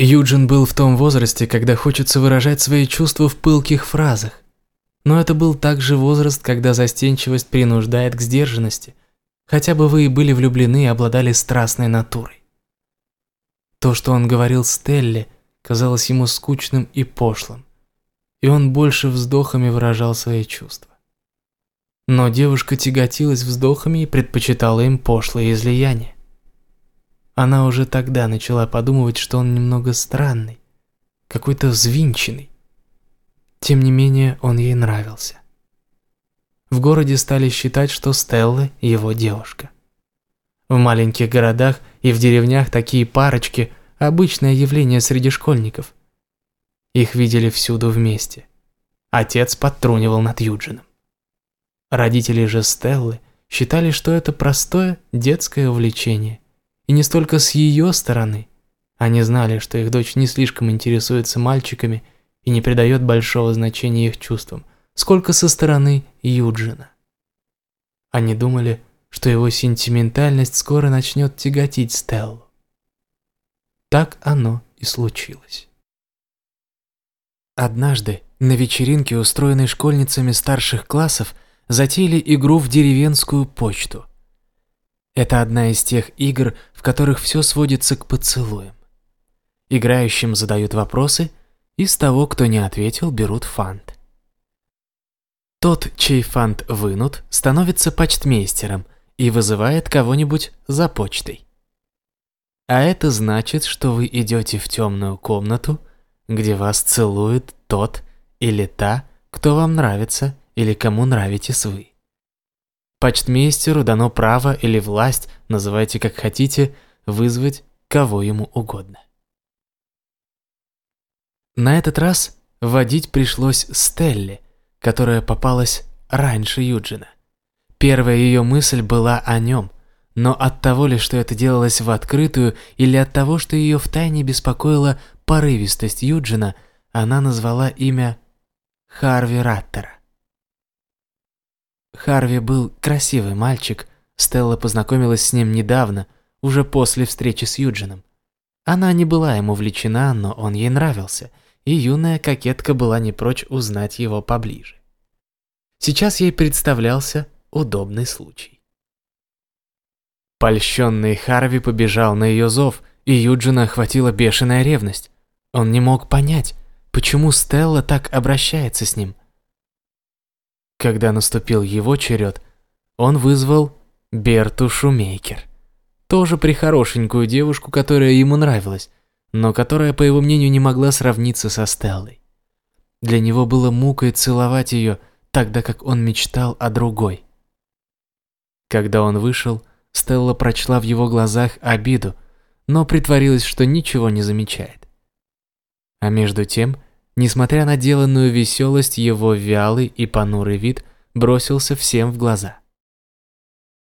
Юджин был в том возрасте, когда хочется выражать свои чувства в пылких фразах. Но это был также возраст, когда застенчивость принуждает к сдержанности, хотя бы вы и были влюблены и обладали страстной натурой. То, что он говорил Стелле, казалось ему скучным и пошлым, и он больше вздохами выражал свои чувства. Но девушка тяготилась вздохами и предпочитала им пошлые излияния. Она уже тогда начала подумывать, что он немного странный, какой-то взвинченный. Тем не менее, он ей нравился. В городе стали считать, что Стелла – его девушка. В маленьких городах и в деревнях такие парочки – обычное явление среди школьников. Их видели всюду вместе. Отец подтрунивал над Юджином. Родители же Стеллы считали, что это простое детское увлечение – и не столько с ее стороны. Они знали, что их дочь не слишком интересуется мальчиками и не придает большого значения их чувствам, сколько со стороны Юджина. Они думали, что его сентиментальность скоро начнет тяготить Стеллу. Так оно и случилось. Однажды на вечеринке, устроенной школьницами старших классов, затеяли игру в деревенскую почту. Это одна из тех игр, в которых все сводится к поцелуям. Играющим задают вопросы, и с того, кто не ответил, берут фант. Тот, чей фант вынут, становится почтмейстером и вызывает кого-нибудь за почтой. А это значит, что вы идете в темную комнату, где вас целует тот или та, кто вам нравится или кому нравитесь вы. Почтмейстеру дано право или власть, называйте как хотите, вызвать кого ему угодно. На этот раз водить пришлось Стелле, которая попалась раньше Юджина. Первая ее мысль была о нем, но от того ли, что это делалось в открытую, или от того, что ее втайне беспокоила порывистость Юджина, она назвала имя Харви Раттера. Харви был красивый мальчик, Стелла познакомилась с ним недавно, уже после встречи с Юджином. Она не была ему влечена, но он ей нравился, и юная кокетка была не прочь узнать его поближе. Сейчас ей представлялся удобный случай. Польщенный Харви побежал на ее зов, и Юджина охватила бешеная ревность. Он не мог понять, почему Стелла так обращается с ним – когда наступил его черед, он вызвал Берту Шумейкер. Тоже прихорошенькую девушку, которая ему нравилась, но которая, по его мнению, не могла сравниться со Стеллой. Для него было мукой целовать ее, тогда как он мечтал о другой. Когда он вышел, Стелла прочла в его глазах обиду, но притворилась, что ничего не замечает. А между тем Несмотря на деланную веселость, его вялый и понурый вид бросился всем в глаза.